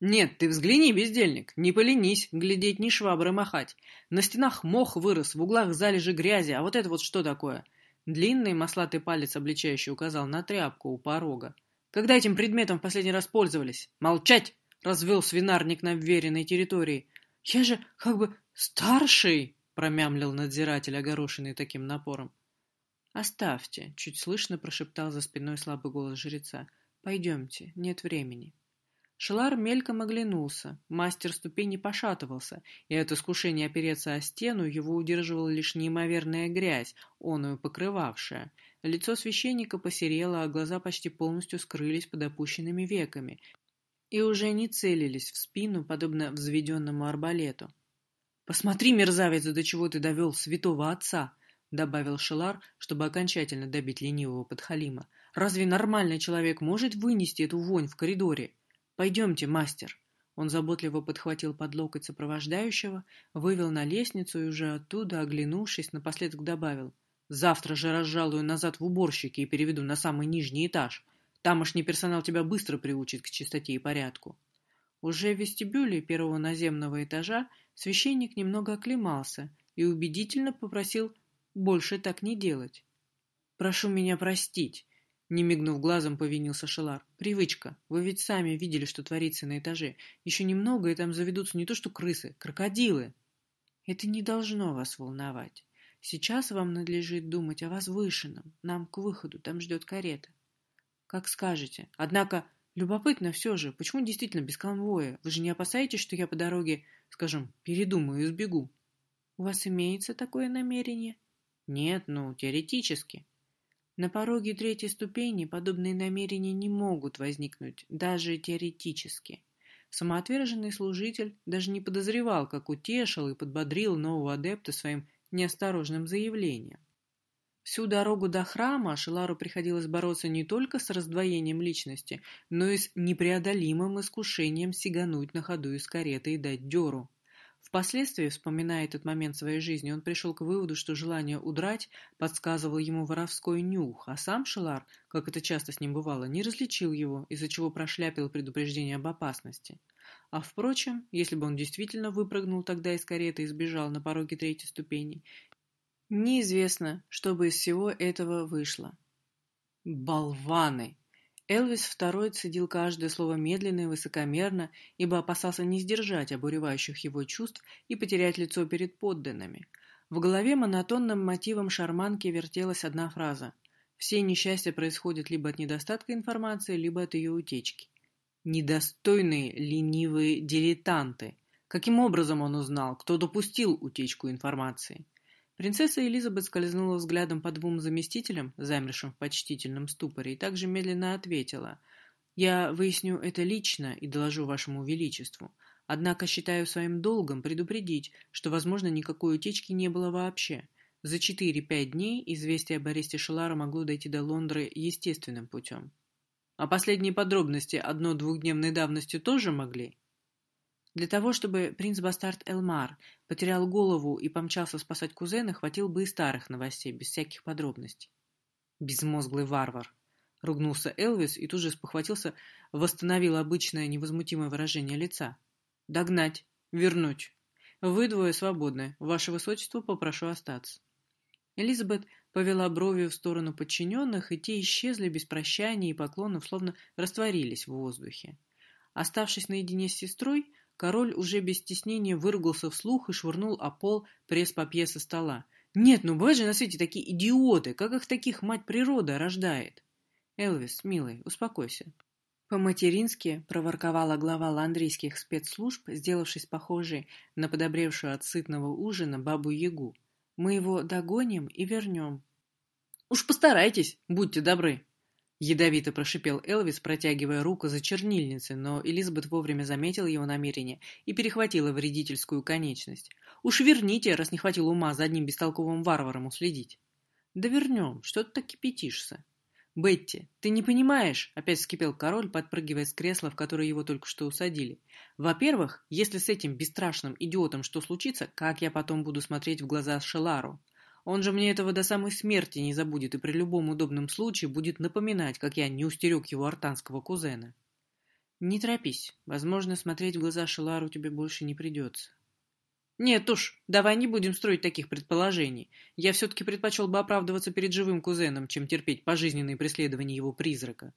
«Нет, ты взгляни, бездельник, не поленись, глядеть не швабры махать. На стенах мох вырос, в углах залежи грязи, а вот это вот что такое?» Длинный маслатый палец обличающий указал на тряпку у порога. «Когда этим предметом в последний раз пользовались? Молчать!» — развел свинарник на вверенной территории. «Я же как бы старший!» Промямлил надзиратель, огорошенный таким напором. «Оставьте», — чуть слышно прошептал за спиной слабый голос жреца. «Пойдемте, нет времени». Шелар мельком оглянулся. Мастер ступени пошатывался, и от искушения опереться о стену его удерживала лишь неимоверная грязь, оную покрывавшая. Лицо священника посерело, а глаза почти полностью скрылись под опущенными веками и уже не целились в спину, подобно взведенному арбалету. «Посмотри, мерзавец, до чего ты довел святого отца!» — добавил Шелар, чтобы окончательно добить ленивого подхалима. «Разве нормальный человек может вынести эту вонь в коридоре? Пойдемте, мастер!» Он заботливо подхватил под локоть сопровождающего, вывел на лестницу и уже оттуда, оглянувшись, напоследок добавил. «Завтра же разжалую назад в уборщике и переведу на самый нижний этаж. Тамошний персонал тебя быстро приучит к чистоте и порядку». Уже в вестибюле первого наземного этажа священник немного оклемался и убедительно попросил больше так не делать. «Прошу меня простить», — не мигнув глазом, повинился Шелар. «Привычка. Вы ведь сами видели, что творится на этаже. Еще немного, и там заведутся не то что крысы, крокодилы». «Это не должно вас волновать. Сейчас вам надлежит думать о возвышенном. Нам к выходу, там ждет карета». «Как скажете. Однако Любопытно все же, почему действительно без конвоя? Вы же не опасаетесь, что я по дороге, скажем, передумаю и сбегу? У вас имеется такое намерение? Нет, ну, теоретически. На пороге третьей ступени подобные намерения не могут возникнуть, даже теоретически. Самоотверженный служитель даже не подозревал, как утешил и подбодрил нового адепта своим неосторожным заявлением. Всю дорогу до храма Шилару приходилось бороться не только с раздвоением личности, но и с непреодолимым искушением сигануть на ходу из кареты и дать дёру. Впоследствии, вспоминая этот момент своей жизни, он пришел к выводу, что желание удрать подсказывал ему воровской нюх, а сам Шилар, как это часто с ним бывало, не различил его, из-за чего прошляпил предупреждение об опасности. А впрочем, если бы он действительно выпрыгнул тогда из кареты и сбежал на пороге третьей ступени, Неизвестно, что бы из всего этого вышло. Болваны! Элвис II цедил каждое слово медленно и высокомерно, ибо опасался не сдержать обуревающих его чувств и потерять лицо перед подданными. В голове монотонным мотивом шарманки вертелась одна фраза. Все несчастья происходят либо от недостатка информации, либо от ее утечки. Недостойные, ленивые дилетанты. Каким образом он узнал, кто допустил утечку информации? Принцесса Элизабет скользнула взглядом по двум заместителям, замершим в почтительном ступоре, и также медленно ответила. «Я выясню это лично и доложу вашему величеству. Однако считаю своим долгом предупредить, что, возможно, никакой утечки не было вообще. За 4-5 дней известие об аресте Шелара могло дойти до Лондры естественным путем. А последние подробности одно-двухдневной давности тоже могли? Для того, чтобы принц Бастард Элмар потерял голову и помчался спасать кузена, хватил бы и старых новостей, без всяких подробностей. Безмозглый варвар. Ругнулся Элвис и тут же спохватился, восстановил обычное невозмутимое выражение лица. Догнать. Вернуть. Вы двое свободны. Ваше высочество, попрошу остаться. Элизабет повела бровью в сторону подчиненных, и те исчезли без прощания и поклонов, словно растворились в воздухе. Оставшись наедине с сестрой, король уже без стеснения выругался вслух и швырнул о пол пресс-папье со стола. «Нет, ну бывают же на свете такие идиоты! Как их таких мать природа рождает?» «Элвис, милый, успокойся. По-матерински проворковала глава ландрийских спецслужб, сделавшись похожей на подобревшую от сытного ужина бабу-ягу. «Мы его догоним и вернем». «Уж постарайтесь, будьте добры!» Ядовито прошипел Элвис, протягивая руку за чернильницей, но Элизабет вовремя заметила его намерение и перехватила вредительскую конечность. «Уж верните, раз не хватило ума за одним бестолковым варваром уследить». «Да вернем, что ты так кипятишься?» «Бетти, ты не понимаешь», — опять вскипел король, подпрыгивая с кресла, в которое его только что усадили. «Во-первых, если с этим бесстрашным идиотом что случится, как я потом буду смотреть в глаза Шелару? Он же мне этого до самой смерти не забудет и при любом удобном случае будет напоминать, как я не устерег его артанского кузена». «Не торопись. Возможно, смотреть в глаза Шелару тебе больше не придется». «Нет уж, давай не будем строить таких предположений. Я все-таки предпочел бы оправдываться перед живым кузеном, чем терпеть пожизненные преследования его призрака.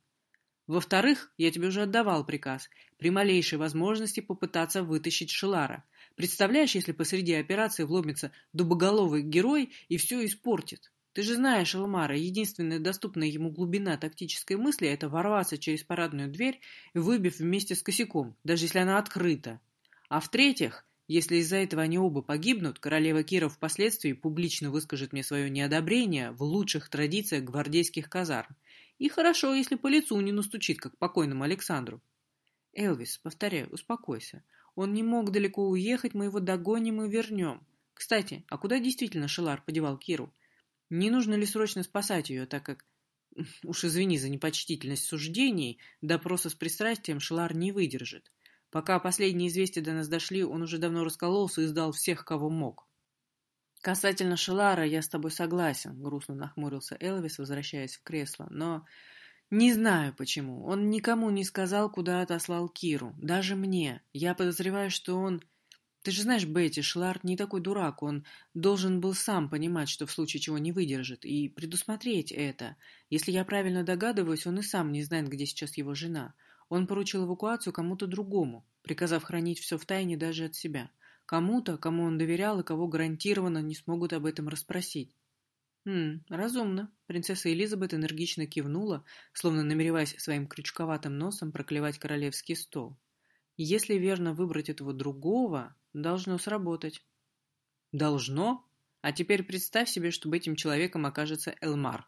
Во-вторых, я тебе уже отдавал приказ при малейшей возможности попытаться вытащить Шелара. Представляешь, если посреди операции вломится дубоголовый герой и все испортит? Ты же знаешь, Элмара, единственная доступная ему глубина тактической мысли – это ворваться через парадную дверь, выбив вместе с косяком, даже если она открыта. А в-третьих, если из-за этого они оба погибнут, королева Кира впоследствии публично выскажет мне свое неодобрение в лучших традициях гвардейских казарм. И хорошо, если по лицу не настучит, как покойному Александру. Элвис, повторяю, успокойся. Он не мог далеко уехать, мы его догоним и вернем. Кстати, а куда действительно Шелар подевал Киру? Не нужно ли срочно спасать ее, так как... Уж извини за непочтительность суждений, допроса с пристрастием Шелар не выдержит. Пока последние известия до нас дошли, он уже давно раскололся и сдал всех, кого мог. «Касательно Шелара, я с тобой согласен», — грустно нахмурился Элвис, возвращаясь в кресло. «Но не знаю почему. Он никому не сказал, куда отослал Киру. Даже мне. Я подозреваю, что он... Ты же знаешь, Бетти, Шлар не такой дурак. Он должен был сам понимать, что в случае чего не выдержит, и предусмотреть это. Если я правильно догадываюсь, он и сам не знает, где сейчас его жена. Он поручил эвакуацию кому-то другому, приказав хранить все в тайне даже от себя. Кому-то, кому он доверял и кого гарантированно не смогут об этом расспросить. «Хм, разумно». Принцесса Элизабет энергично кивнула, словно намереваясь своим крючковатым носом проклевать королевский стол. «Если верно выбрать этого другого, должно сработать». «Должно? А теперь представь себе, чтобы этим человеком окажется Элмар.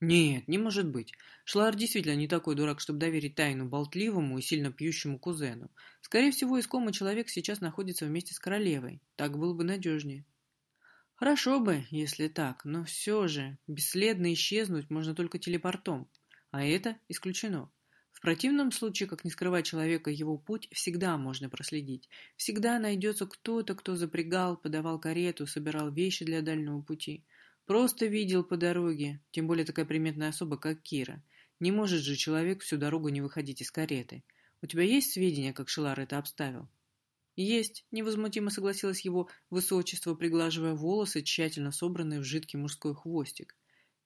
Нет, не может быть. Шлар действительно не такой дурак, чтобы доверить тайну болтливому и сильно пьющему кузену. Скорее всего, искомый человек сейчас находится вместе с королевой. Так было бы надежнее. Хорошо бы, если так, но все же бесследно исчезнуть можно только телепортом. А это исключено. В противном случае, как не скрывать человека, его путь всегда можно проследить. Всегда найдется кто-то, кто запрягал, подавал карету, собирал вещи для дальнего пути. Просто видел по дороге, тем более такая приметная особа, как Кира. Не может же человек всю дорогу не выходить из кареты. У тебя есть сведения, как Шелар это обставил? Есть, невозмутимо согласилось его высочество, приглаживая волосы, тщательно собранные в жидкий мужской хвостик.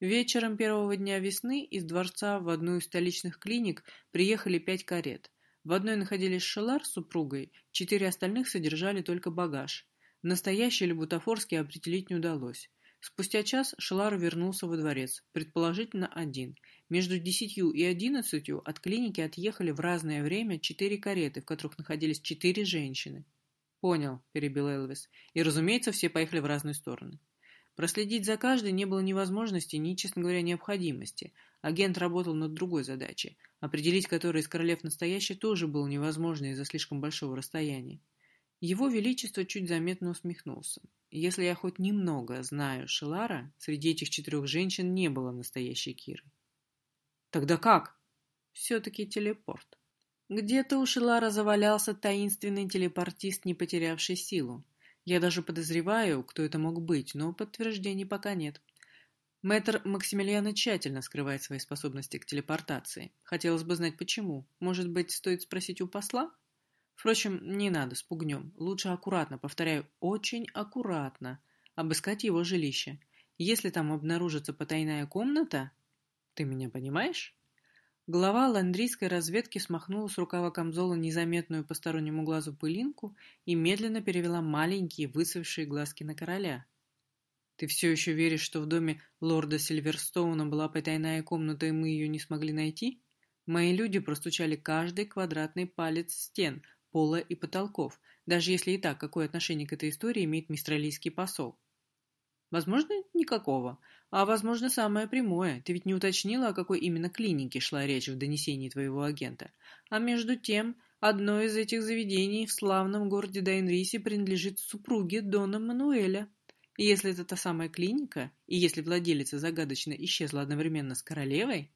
Вечером первого дня весны из дворца в одну из столичных клиник приехали пять карет. В одной находились Шелар с супругой, четыре остальных содержали только багаж. Настоящий или бутафорский определить не удалось. Спустя час Шелар вернулся во дворец, предположительно один. Между десятью и одиннадцатью от клиники отъехали в разное время четыре кареты, в которых находились четыре женщины. «Понял», — перебил Элвис. «И, разумеется, все поехали в разные стороны». Проследить за каждой не было ни возможности, ни, честно говоря, необходимости. Агент работал над другой задачей, определить которой из королев настоящий тоже было невозможно из-за слишком большого расстояния. Его Величество чуть заметно усмехнулся. Если я хоть немного знаю Шелара, среди этих четырех женщин не было настоящей Киры. Тогда как? Все-таки телепорт. Где-то у Шелара завалялся таинственный телепортист, не потерявший силу. Я даже подозреваю, кто это мог быть, но подтверждений пока нет. Мэтр Максимилиана тщательно скрывает свои способности к телепортации. Хотелось бы знать, почему. Может быть, стоит спросить у посла? Впрочем, не надо, спугнем. Лучше аккуратно, повторяю, очень аккуратно, обыскать его жилище. Если там обнаружится потайная комната... Ты меня понимаешь? Глава ландрийской разведки смахнула с рукава камзола незаметную постороннему глазу пылинку и медленно перевела маленькие высохшие глазки на короля. «Ты все еще веришь, что в доме лорда Сильверстоуна была потайная комната, и мы ее не смогли найти? Мои люди простучали каждый квадратный палец стен, пола и потолков, даже если и так, какое отношение к этой истории имеет мистралийский посол. Возможно, никакого. А, возможно, самое прямое. Ты ведь не уточнила, о какой именно клинике шла речь в донесении твоего агента. А между тем, одно из этих заведений в славном городе Дайнрисе принадлежит супруге Дона Мануэля. И если это та самая клиника, и если владелица загадочно исчезла одновременно с королевой,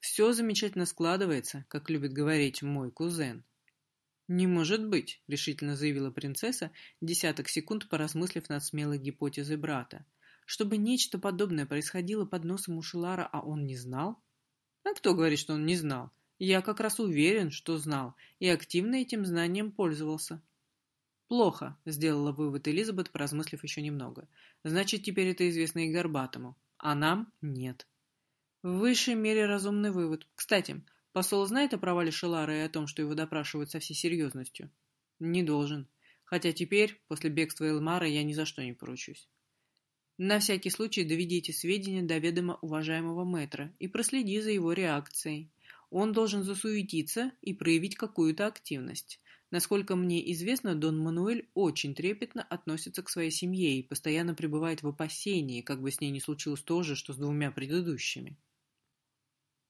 все замечательно складывается, как любит говорить мой кузен. «Не может быть», — решительно заявила принцесса, десяток секунд поразмыслив над смелой гипотезой брата. Чтобы нечто подобное происходило под носом у Шилара, а он не знал? А кто говорит, что он не знал? Я как раз уверен, что знал, и активно этим знанием пользовался. Плохо, сделала вывод Элизабет, поразмыслив еще немного. Значит, теперь это известно и Горбатому. А нам нет. В высшей мере разумный вывод. Кстати, посол знает о провале Шилара и о том, что его допрашивают со всей серьезностью? Не должен. Хотя теперь, после бегства Элмара, я ни за что не поручусь. На всякий случай доведите сведения до ведома уважаемого мэтра и проследи за его реакцией. Он должен засуетиться и проявить какую-то активность. Насколько мне известно, Дон Мануэль очень трепетно относится к своей семье и постоянно пребывает в опасении, как бы с ней не случилось то же, что с двумя предыдущими.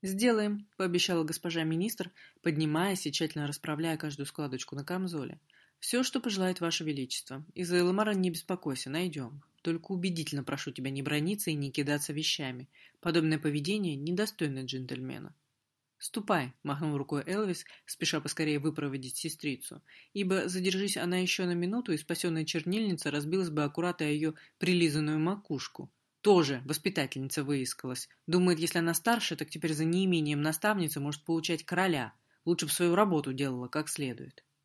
«Сделаем», — пообещала госпожа министр, поднимаясь и тщательно расправляя каждую складочку на камзоле. «Все, что пожелает Ваше Величество. Из-за Элмара не беспокойся, найдем. Только убедительно прошу тебя не брониться и не кидаться вещами. Подобное поведение недостойно джентльмена. «Ступай», — махнул рукой Элвис, спеша поскорее выпроводить сестрицу, ибо, задержись она еще на минуту, и спасенная чернильница разбилась бы аккуратно ее прилизанную макушку. Тоже воспитательница выискалась. Думает, если она старше, так теперь за неимением наставницы может получать короля. Лучше бы свою работу делала как следует.